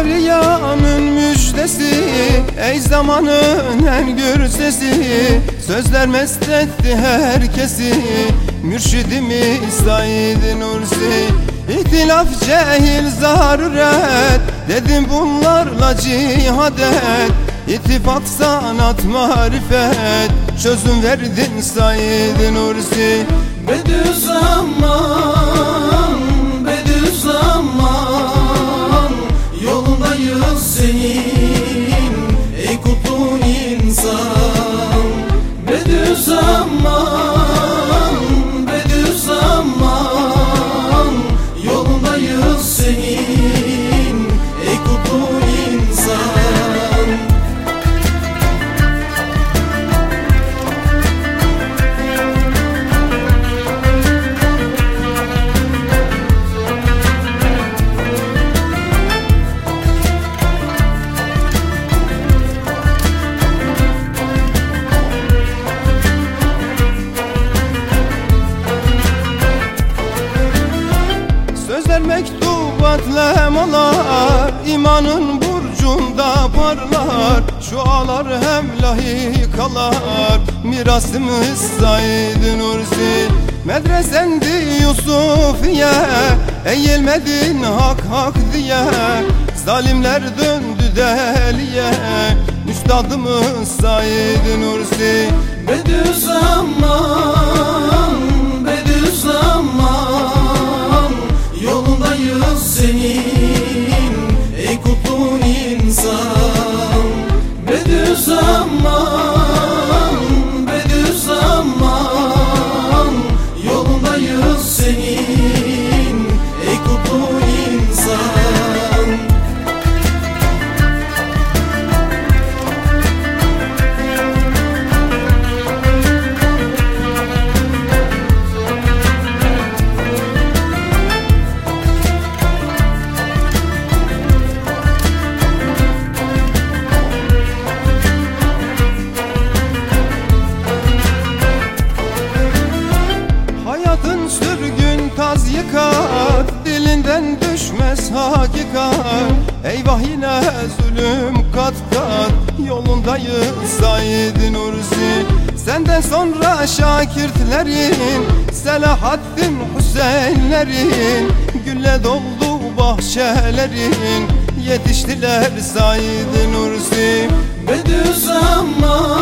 Evliyanın müjdesi Ey zamanın en gür sesi. Sözler mest etti herkesi Mürşidimiz Said Nursi. İhtilaf cehil zaruret Dedim bunlarla cihad et. İttifak sanat marifet Çözüm verdin Said Nursi. Bediüzzaman senin ey kutlu insan. Bediüzzaman, Sözler mektubat lemalar imanın burcunda parlar. Şualar hem lahikalar Mirasımız Said Nursi. Medresendi Yusufiye Eğilmedin hak hak diye. Zalimler döndü deliye Üstadımız Said Nursi. Bediüzzaman, hakikat Eyvah yine zulüm kat kat Yolundayız Said Nursi. Senden sonra Şakirtlerin Selahaddin Hüseyinlerin Gülle doldu bahçelerin. Yetiştiler Said Nursi. Bediüzzaman,